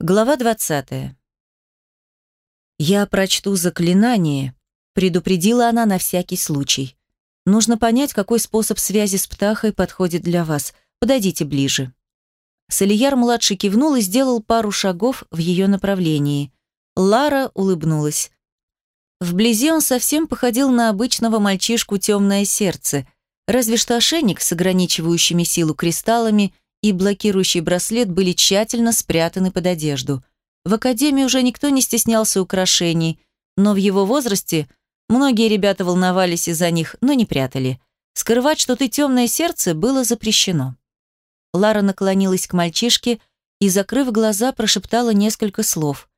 Глава 20. «Я прочту заклинание», — предупредила она на всякий случай. «Нужно понять, какой способ связи с птахой подходит для вас. Подойдите ближе». Салияр-младший кивнул и сделал пару шагов в ее направлении. Лара улыбнулась. Вблизи он совсем походил на обычного мальчишку темное сердце, разве что ошейник с ограничивающими силу кристаллами — и блокирующий браслет были тщательно спрятаны под одежду. В академии уже никто не стеснялся украшений, но в его возрасте многие ребята волновались из-за них, но не прятали. Скрывать, что ты темное сердце, было запрещено. Лара наклонилась к мальчишке и, закрыв глаза, прошептала несколько слов.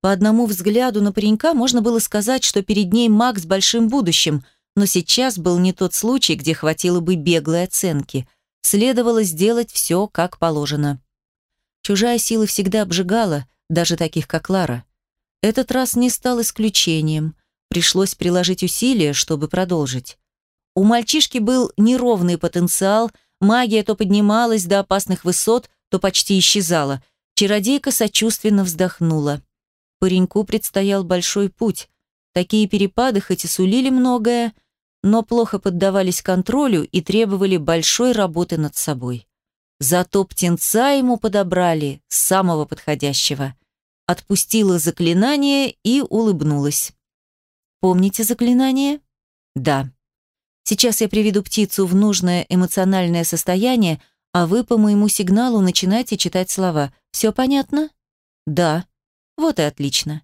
По одному взгляду на паренька можно было сказать, что перед ней маг с большим будущим, но сейчас был не тот случай, где хватило бы беглой оценки – Следовало сделать все как положено. Чужая сила всегда обжигала, даже таких, как Лара. Этот раз не стал исключением. Пришлось приложить усилия, чтобы продолжить. У мальчишки был неровный потенциал, магия то поднималась до опасных высот, то почти исчезала. Чародейка сочувственно вздохнула. Пареньку предстоял большой путь. Такие перепады хоть и сулили многое, но плохо поддавались контролю и требовали большой работы над собой. Зато птенца ему подобрали самого подходящего. Отпустила заклинание и улыбнулась. Помните заклинание? Да. Сейчас я приведу птицу в нужное эмоциональное состояние, а вы по моему сигналу начинайте читать слова. Все понятно? Да. Вот и отлично.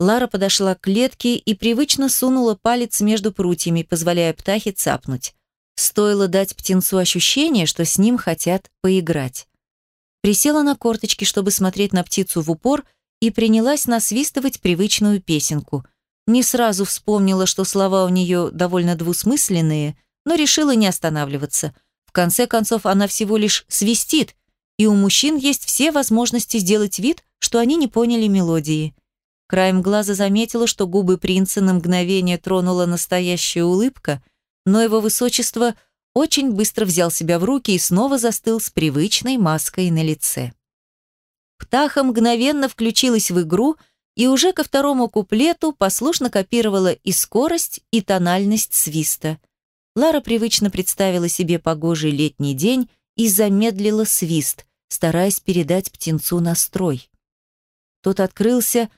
Лара подошла к клетке и привычно сунула палец между прутьями, позволяя птахе цапнуть. Стоило дать птенцу ощущение, что с ним хотят поиграть. Присела на корточки, чтобы смотреть на птицу в упор, и принялась насвистывать привычную песенку. Не сразу вспомнила, что слова у нее довольно двусмысленные, но решила не останавливаться. В конце концов, она всего лишь свистит, и у мужчин есть все возможности сделать вид, что они не поняли мелодии. Краем глаза заметила, что губы принца на мгновение тронула настоящая улыбка, но его высочество очень быстро взял себя в руки и снова застыл с привычной маской на лице. Птаха мгновенно включилась в игру и уже ко второму куплету послушно копировала и скорость, и тональность свиста. Лара привычно представила себе погожий летний день и замедлила свист, стараясь передать птенцу настрой. Тот открылся,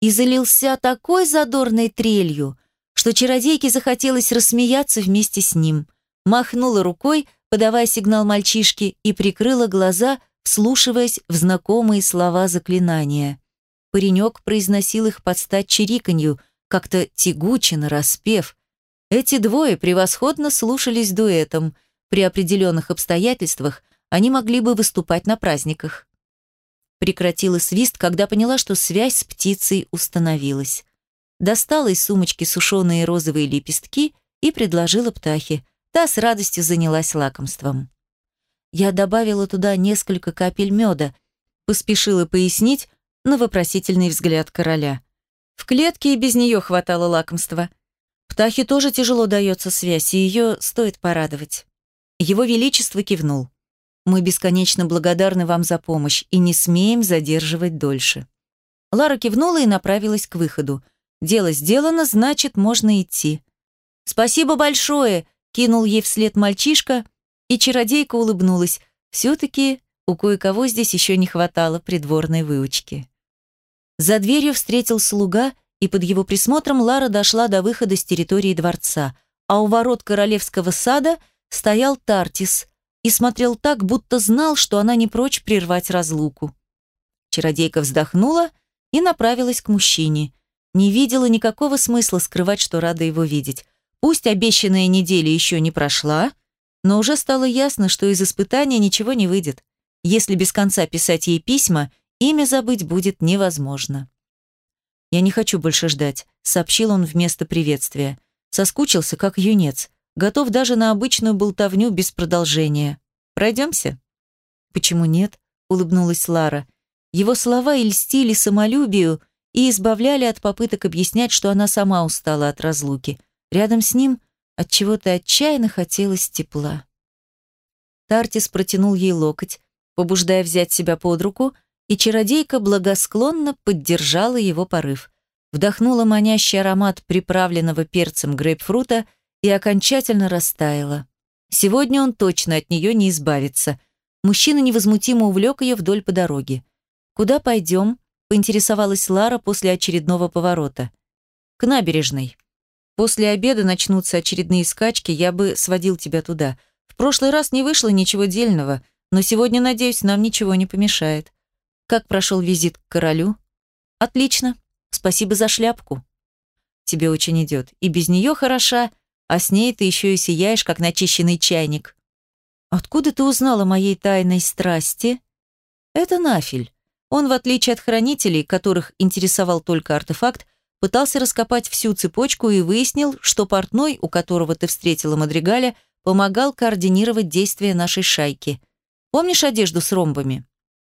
и залился такой задорной трелью, что чародейке захотелось рассмеяться вместе с ним. Махнула рукой, подавая сигнал мальчишке, и прикрыла глаза, вслушиваясь в знакомые слова заклинания. Паренек произносил их под стать чириканью, как-то тягуче, нараспев. Эти двое превосходно слушались дуэтом. При определенных обстоятельствах они могли бы выступать на праздниках. Прекратила свист, когда поняла, что связь с птицей установилась. Достала из сумочки сушеные розовые лепестки и предложила птахе. Та с радостью занялась лакомством. Я добавила туда несколько капель меда, поспешила пояснить на вопросительный взгляд короля. В клетке и без нее хватало лакомства. Птахе тоже тяжело дается связь, и ее стоит порадовать. Его Величество кивнул. Мы бесконечно благодарны вам за помощь и не смеем задерживать дольше». Лара кивнула и направилась к выходу. «Дело сделано, значит, можно идти». «Спасибо большое!» — кинул ей вслед мальчишка, и чародейка улыбнулась. Все-таки у кое-кого здесь еще не хватало придворной выучки. За дверью встретил слуга, и под его присмотром Лара дошла до выхода с территории дворца, а у ворот королевского сада стоял Тартис, и смотрел так, будто знал, что она не прочь прервать разлуку. Чародейка вздохнула и направилась к мужчине. Не видела никакого смысла скрывать, что рада его видеть. Пусть обещанная неделя еще не прошла, но уже стало ясно, что из испытания ничего не выйдет. Если без конца писать ей письма, имя забыть будет невозможно. «Я не хочу больше ждать», — сообщил он вместо приветствия. Соскучился, как юнец. Готов даже на обычную болтовню без продолжения. Пройдемся?» «Почему нет?» — улыбнулась Лара. Его слова и льстили самолюбию и избавляли от попыток объяснять, что она сама устала от разлуки. Рядом с ним от чего то отчаянно хотелось тепла. Тартис протянул ей локоть, побуждая взять себя под руку, и чародейка благосклонно поддержала его порыв. Вдохнула манящий аромат приправленного перцем грейпфрута и окончательно растаяла. Сегодня он точно от нее не избавится. Мужчина невозмутимо увлек ее вдоль по дороге. «Куда пойдем?» – поинтересовалась Лара после очередного поворота. «К набережной. После обеда начнутся очередные скачки, я бы сводил тебя туда. В прошлый раз не вышло ничего дельного, но сегодня, надеюсь, нам ничего не помешает. Как прошел визит к королю? Отлично. Спасибо за шляпку. Тебе очень идет. И без нее хороша, а с ней ты еще и сияешь, как начищенный чайник. Откуда ты узнала моей тайной страсти? Это Нафиль. Он, в отличие от хранителей, которых интересовал только артефакт, пытался раскопать всю цепочку и выяснил, что портной, у которого ты встретила Мадригаля, помогал координировать действия нашей шайки. Помнишь одежду с ромбами?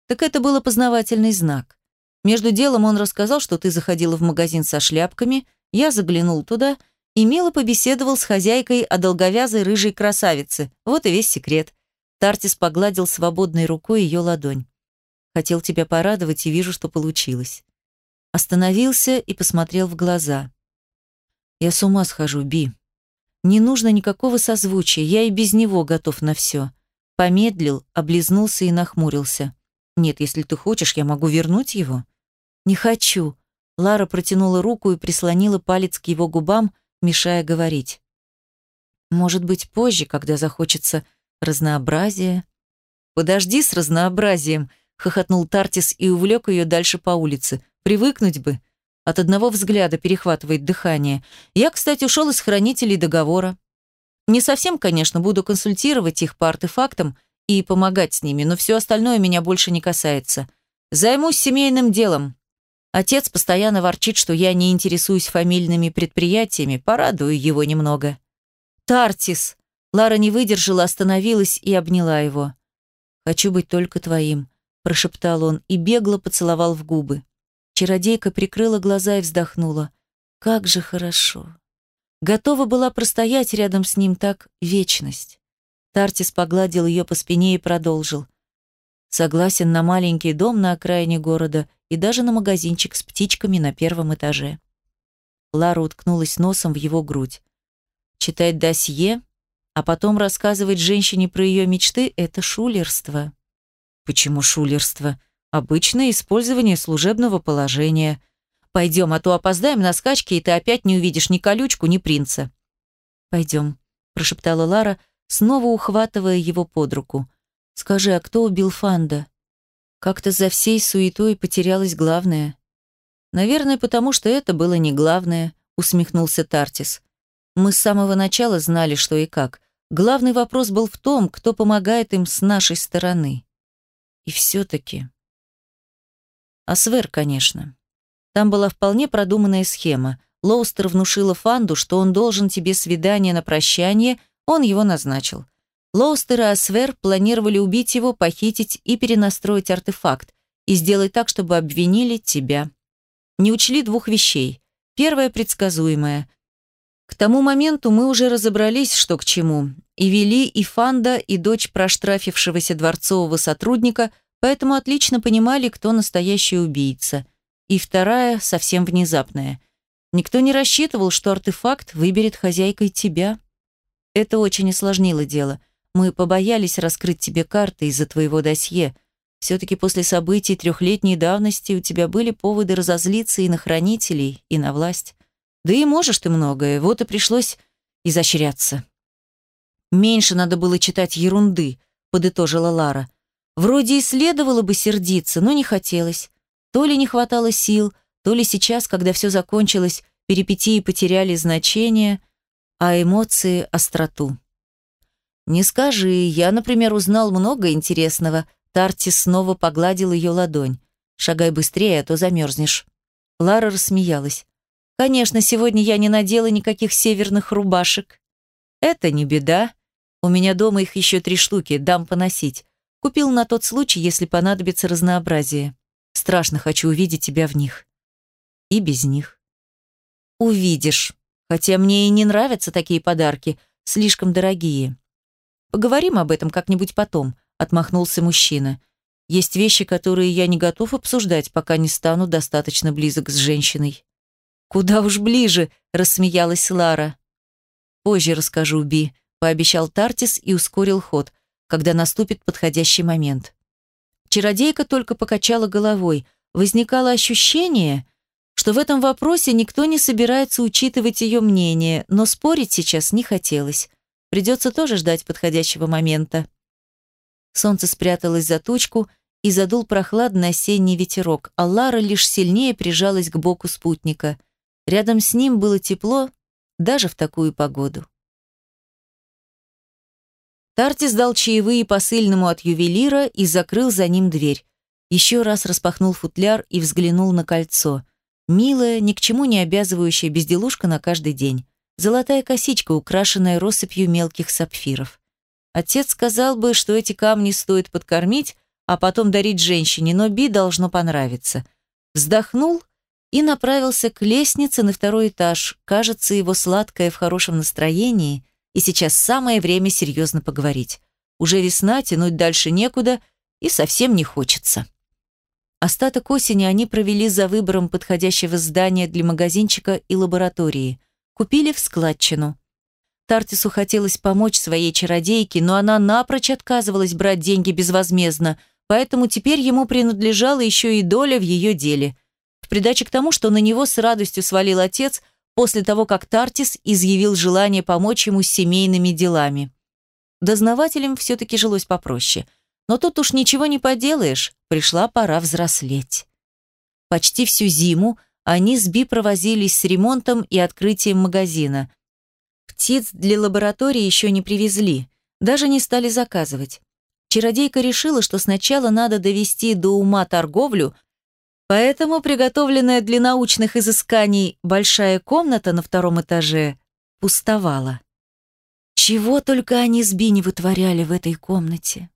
Так это был опознавательный знак. Между делом он рассказал, что ты заходила в магазин со шляпками, я заглянул туда и мило побеседовал с хозяйкой о долговязой рыжей красавице. Вот и весь секрет. Тартис погладил свободной рукой ее ладонь. Хотел тебя порадовать и вижу, что получилось. Остановился и посмотрел в глаза. Я с ума схожу, Би. Не нужно никакого созвучия, я и без него готов на все. Помедлил, облизнулся и нахмурился. Нет, если ты хочешь, я могу вернуть его. Не хочу. Лара протянула руку и прислонила палец к его губам, мешая говорить. Может быть, позже, когда захочется разнообразия. Подожди с разнообразием, хохотнул Тартис и увлек ее дальше по улице. Привыкнуть бы. От одного взгляда перехватывает дыхание. Я, кстати, ушел из хранителей договора. Не совсем, конечно, буду консультировать их по артефактам, и помогать с ними, но все остальное меня больше не касается. Займусь семейным делом. Отец постоянно ворчит, что я не интересуюсь фамильными предприятиями, порадую его немного. «Тартис!» Лара не выдержала, остановилась и обняла его. «Хочу быть только твоим», – прошептал он и бегло поцеловал в губы. Чародейка прикрыла глаза и вздохнула. «Как же хорошо!» Готова была простоять рядом с ним так вечность. Тартис погладил ее по спине и продолжил. Согласен на маленький дом на окраине города и даже на магазинчик с птичками на первом этаже. Лара уткнулась носом в его грудь. Читать досье, а потом рассказывать женщине про ее мечты – это шулерство. Почему шулерство? Обычное использование служебного положения. Пойдем, а то опоздаем на скачки, и ты опять не увидишь ни колючку, ни принца. Пойдем, прошептала Лара, – снова ухватывая его под руку. «Скажи, а кто убил Фанда?» Как-то за всей суетой потерялось главное. «Наверное, потому что это было не главное», — усмехнулся Тартис. «Мы с самого начала знали, что и как. Главный вопрос был в том, кто помогает им с нашей стороны. И все-таки...» Асвер, конечно. Там была вполне продуманная схема. Лоустер внушила Фанду, что он должен тебе свидание на прощание — он его назначил. Лоустер и Асвер планировали убить его, похитить и перенастроить артефакт, и сделать так, чтобы обвинили тебя. Не учли двух вещей. Первое предсказуемое. К тому моменту мы уже разобрались, что к чему, и вели и Фанда, и дочь проштрафившегося дворцового сотрудника, поэтому отлично понимали, кто настоящий убийца. И вторая, совсем внезапная. Никто не рассчитывал, что артефакт выберет хозяйкой тебя. Это очень осложнило дело. Мы побоялись раскрыть тебе карты из-за твоего досье. Все-таки после событий трехлетней давности у тебя были поводы разозлиться и на хранителей, и на власть. Да и можешь ты многое, вот и пришлось изощряться. Меньше надо было читать ерунды, подытожила Лара. Вроде и следовало бы сердиться, но не хотелось. То ли не хватало сил, то ли сейчас, когда все закончилось, перипетии потеряли значение — а эмоции – остроту. «Не скажи, я, например, узнал много интересного». Тарти снова погладил ее ладонь. «Шагай быстрее, а то замерзнешь». Лара рассмеялась. «Конечно, сегодня я не надела никаких северных рубашек». «Это не беда. У меня дома их еще три штуки, дам поносить. Купил на тот случай, если понадобится разнообразие. Страшно хочу увидеть тебя в них. И без них». «Увидишь», Хотя мне и не нравятся такие подарки, слишком дорогие. Поговорим об этом как-нибудь потом, отмахнулся мужчина. Есть вещи, которые я не готов обсуждать, пока не стану достаточно близок с женщиной. Куда уж ближе, рассмеялась Лара. Позже расскажу, Би, пообещал Тартис и ускорил ход, когда наступит подходящий момент. Чародейка только покачала головой. Возникало ощущение, что в этом вопросе никто не собирается учитывать ее мнение, но спорить сейчас не хотелось. Придется тоже ждать подходящего момента. Солнце спряталось за тучку, и задул прохладный осенний ветерок, а Лара лишь сильнее прижалась к боку спутника. Рядом с ним было тепло даже в такую погоду. Тарти сдал чаевые посыльному от ювелира и закрыл за ним дверь. Еще раз распахнул футляр и взглянул на кольцо. Милая, ни к чему не обязывающая безделушка на каждый день. Золотая косичка, украшенная россыпью мелких сапфиров. Отец сказал бы, что эти камни стоит подкормить, а потом дарить женщине, но Би должно понравиться. Вздохнул и направился к лестнице на второй этаж. Кажется, его сладкое в хорошем настроении, и сейчас самое время серьезно поговорить. Уже весна, тянуть дальше некуда, и совсем не хочется. Остаток осени они провели за выбором подходящего здания для магазинчика и лаборатории. Купили в складчину. Тартису хотелось помочь своей чародейке, но она напрочь отказывалась брать деньги безвозмездно, поэтому теперь ему принадлежала еще и доля в ее деле. В придачу к тому, что на него с радостью свалил отец после того, как Тартис изъявил желание помочь ему с семейными делами. Дознавателям все-таки жилось попроще. Но тут уж ничего не поделаешь, пришла пора взрослеть. Почти всю зиму они с Би провозились с ремонтом и открытием магазина – Птиц для лаборатории еще не привезли, даже не стали заказывать. Чародейка решила, что сначала надо довести до ума торговлю, поэтому приготовленная для научных изысканий большая комната на втором этаже пустовала. Чего только они с Би не вытворяли в этой комнате.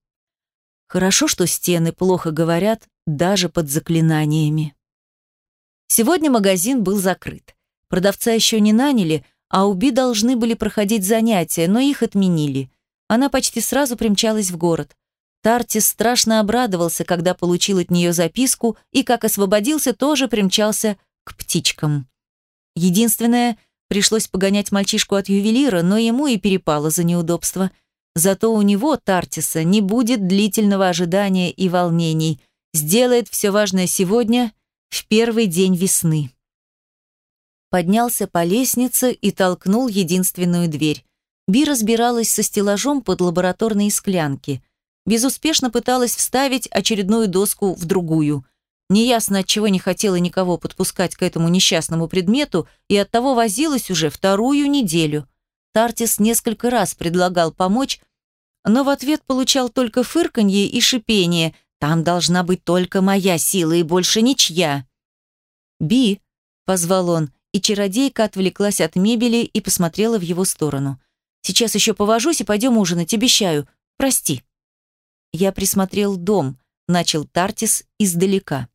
Хорошо, что стены плохо говорят даже под заклинаниями. Сегодня магазин был закрыт. Продавца еще не наняли, а у Би должны были проходить занятия, но их отменили. Она почти сразу примчалась в город. Тартис страшно обрадовался, когда получил от нее записку, и, как освободился, тоже примчался к птичкам. Единственное, пришлось погонять мальчишку от ювелира, но ему и перепало за неудобство. Зато у него, Тартиса, не будет длительного ожидания и волнений. Сделает все важное сегодня, в первый день весны поднялся по лестнице и толкнул единственную дверь. Би разбиралась со стеллажом под лабораторные склянки. Безуспешно пыталась вставить очередную доску в другую. Неясно, от чего не хотела никого подпускать к этому несчастному предмету и оттого возилась уже вторую неделю. Тартис несколько раз предлагал помочь, но в ответ получал только фырканье и шипение. «Там должна быть только моя сила и больше ничья». «Би», — позвал он, и чародейка отвлеклась от мебели и посмотрела в его сторону. «Сейчас еще повожусь и пойдем ужинать, обещаю. Прости». Я присмотрел дом, начал Тартис издалека.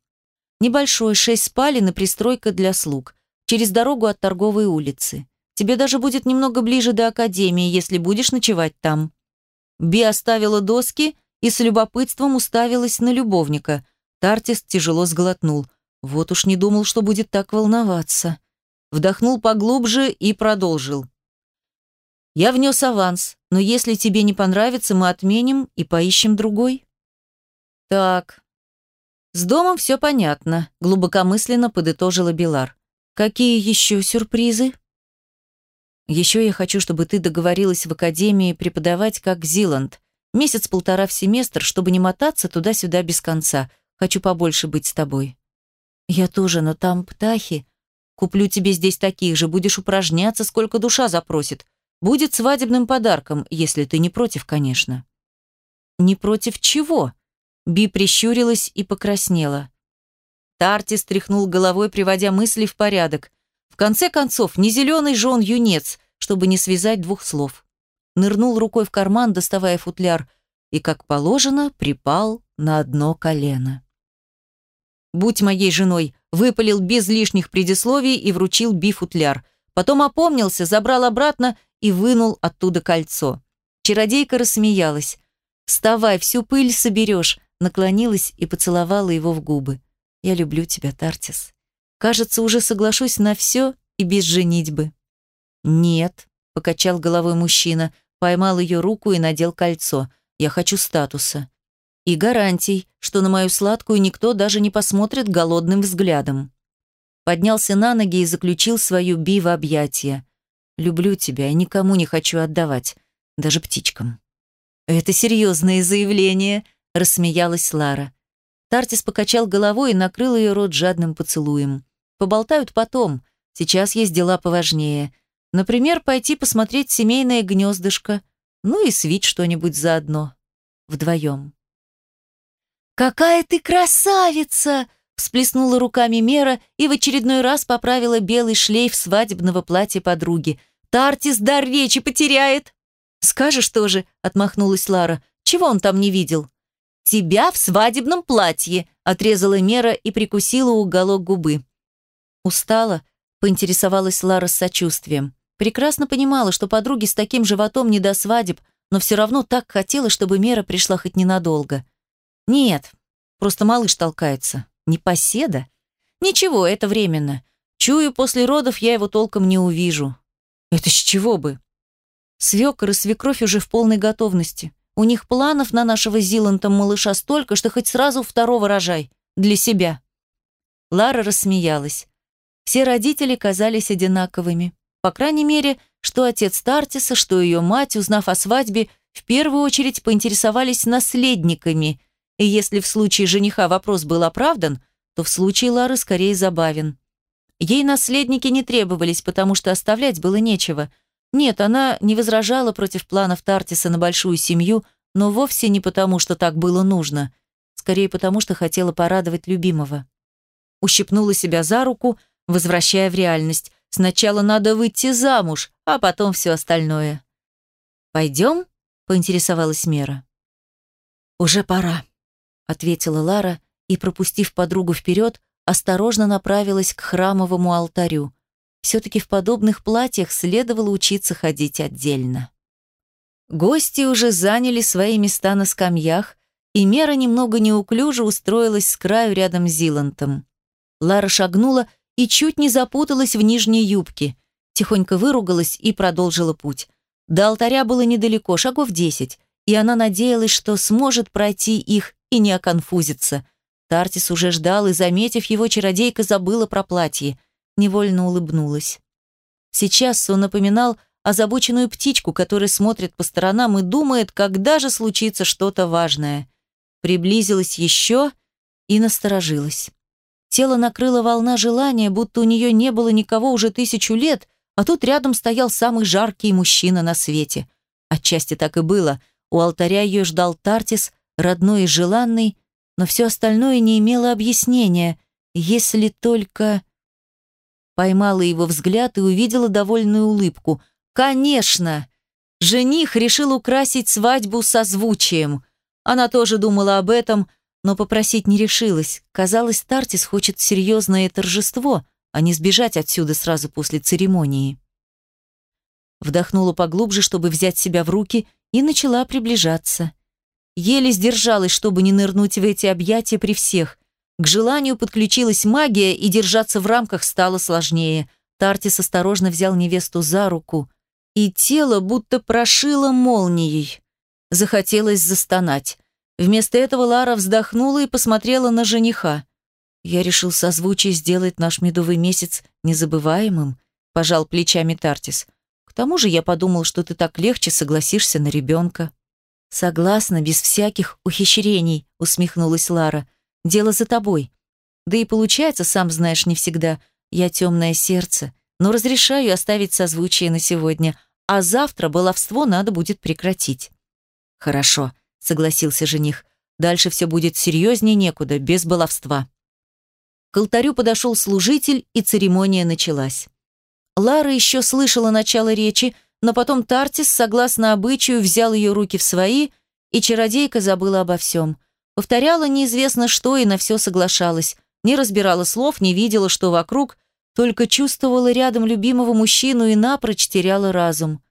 Небольшой, шесть спален и пристройка для слуг. Через дорогу от торговой улицы. Тебе даже будет немного ближе до академии, если будешь ночевать там. Би оставила доски и с любопытством уставилась на любовника. Тартис тяжело сглотнул. Вот уж не думал, что будет так волноваться вдохнул поглубже и продолжил. «Я внес аванс, но если тебе не понравится, мы отменим и поищем другой». «Так, с домом все понятно», — глубокомысленно подытожила Билар. «Какие еще сюрпризы?» «Еще я хочу, чтобы ты договорилась в академии преподавать как Зиланд. Месяц-полтора в семестр, чтобы не мотаться туда-сюда без конца. Хочу побольше быть с тобой». «Я тоже, но там птахи», Куплю тебе здесь таких же, будешь упражняться, сколько душа запросит. Будет свадебным подарком, если ты не против, конечно». «Не против чего?» Би прищурилась и покраснела. Тарти стряхнул головой, приводя мысли в порядок. В конце концов, не зеленый же он юнец, чтобы не связать двух слов. Нырнул рукой в карман, доставая футляр, и, как положено, припал на одно колено. «Будь моей женой», выпалил без лишних предисловий и вручил Би футляр. Потом опомнился, забрал обратно и вынул оттуда кольцо. Чародейка рассмеялась. «Вставай, всю пыль соберешь. наклонилась и поцеловала его в губы. «Я люблю тебя, Тартис. Кажется, уже соглашусь на все и без женитьбы». «Нет», — покачал головой мужчина, поймал ее руку и надел кольцо. «Я хочу статуса. И гарантий, что на мою сладкую никто даже не посмотрит голодным взглядом». Поднялся на ноги и заключил свою Би в объятия. «Люблю тебя и никому не хочу отдавать, даже птичкам». «Это серьезное заявление», — рассмеялась Лара. Тартис покачал головой и накрыл ее рот жадным поцелуем. «Поболтают потом. Сейчас есть дела поважнее. Например, пойти посмотреть семейное гнездышко. Ну и свить что-нибудь заодно. Вдвоем». «Какая ты красавица!» всплеснула руками Мера и в очередной раз поправила белый шлейф свадебного платья подруги. «Тартис дар речи потеряет!» «Скажешь тоже», — отмахнулась Лара. «Чего он там не видел?» «Тебя в свадебном платье», — отрезала Мера и прикусила уголок губы. «Устала?» — поинтересовалась Лара с сочувствием. Прекрасно понимала, что подруге с таким животом не до свадеб, но все равно так хотела, чтобы Мера пришла хоть ненадолго. «Нет, просто малыш толкается. Непоседа? Ничего, это временно. Чую, после родов я его толком не увижу. Это с чего бы? Свекор и свекровь уже в полной готовности. У них планов на нашего Зилантом малыша столько, что хоть сразу второго рожай. Для себя. Лара рассмеялась. Все родители казались одинаковыми. По крайней мере, что отец Тартиса, что ее мать, узнав о свадьбе, в первую очередь поинтересовались наследниками – и если в случае жениха вопрос был оправдан, то в случае Лары скорее забавен. Ей наследники не требовались, потому что оставлять было нечего. Нет, она не возражала против планов Тартиса на большую семью, но вовсе не потому, что так было нужно. Скорее потому, что хотела порадовать любимого. Ущипнула себя за руку, возвращая в реальность. Сначала надо выйти замуж, а потом все остальное. «Пойдем?» — поинтересовалась Мера. «Уже пора», ответила Лара и, пропустив подругу вперед, осторожно направилась к храмовому алтарю. Все-таки в подобных платьях следовало учиться ходить отдельно. Гости уже заняли свои места на скамьях, и Мера немного неуклюже устроилась с краю рядом с Зилантом. Лара шагнула и чуть не запуталась в нижней юбке, тихонько выругалась и продолжила путь. До алтаря было недалеко, шагов десять, и она надеялась, что сможет пройти их и не оконфузиться. Тартис уже ждал, и, заметив его, чародейка забыла про платье. Невольно улыбнулась. Сейчас он напоминал озабоченную птичку, которая смотрит по сторонам и думает, когда же случится что-то важное. Приблизилась еще и насторожилась. Тело накрыло волна желания, будто у нее не было никого уже тысячу лет, а тут рядом стоял самый жаркий мужчина на свете. Отчасти так и было. У алтаря ее ждал Тартис, родной и желанный, но все остальное не имело объяснения, если только... Поймала его взгляд и увидела довольную улыбку. «Конечно!» Жених решил украсить свадьбу созвучием. Она тоже думала об этом, но попросить не решилась. Казалось, Тартис хочет серьезное торжество, а не сбежать отсюда сразу после церемонии. Вдохнула поглубже, чтобы взять себя в руки, и начала приближаться. Еле сдержалась, чтобы не нырнуть в эти объятия при всех. К желанию подключилась магия, и держаться в рамках стало сложнее. Тартис осторожно взял невесту за руку, и тело будто прошило молнией. Захотелось застонать. Вместо этого Лара вздохнула и посмотрела на жениха. «Я решил созвучие сделать наш медовый месяц незабываемым», пожал плечами Тартис. «К тому же я подумал, что ты так легче согласишься на ребенка». «Согласна, без всяких ухищрений», — усмехнулась Лара. «Дело за тобой. Да и получается, сам знаешь, не всегда. Я темное сердце, но разрешаю оставить созвучие на сегодня, а завтра баловство надо будет прекратить». «Хорошо», — согласился жених. «Дальше все будет серьезнее некуда, без баловства». К алтарю подошел служитель, и церемония началась. Лара еще слышала начало речи, но потом Тартис, согласно обычаю, взял ее руки в свои, и чародейка забыла обо всем. Повторяла неизвестно что и на все соглашалась. Не разбирала слов, не видела, что вокруг, только чувствовала рядом любимого мужчину и напрочь теряла разум.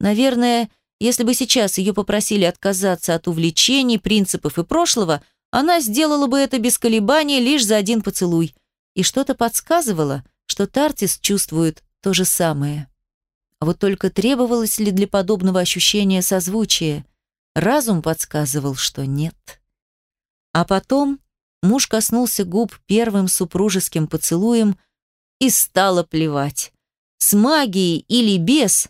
Наверное, если бы сейчас ее попросили отказаться от увлечений, принципов и прошлого, она сделала бы это без колебаний лишь за один поцелуй. И что-то подсказывало, что Тартис чувствует то же самое. Вот только требовалось ли для подобного ощущения созвучие? Разум подсказывал, что нет. А потом муж коснулся губ первым супружеским поцелуем и стало плевать. С магией или без,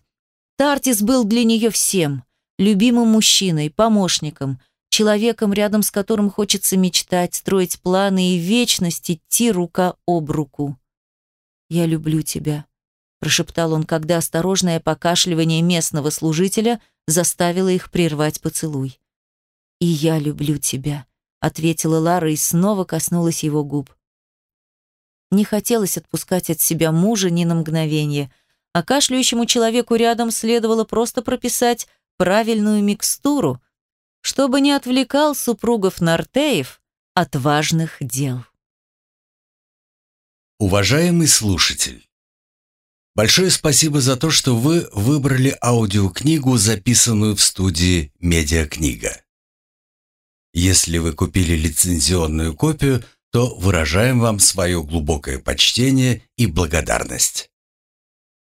Тартис был для нее всем – любимым мужчиной, помощником, человеком, рядом с которым хочется мечтать, строить планы и вечность идти рука об руку. «Я люблю тебя», – прошептал он, когда осторожное покашливание местного служителя заставило их прервать поцелуй. «И я люблю тебя», – ответила Лара и снова коснулась его губ. Не хотелось отпускать от себя мужа ни на мгновение – а кашляющему человеку рядом следовало просто прописать правильную микстуру, чтобы не отвлекал супругов Нартеев от важных дел. Уважаемый слушатель, большое спасибо за то, что вы выбрали аудиокнигу, записанную в студии «Медиакнига». Если вы купили лицензионную копию, то выражаем вам свое глубокое почтение и благодарность.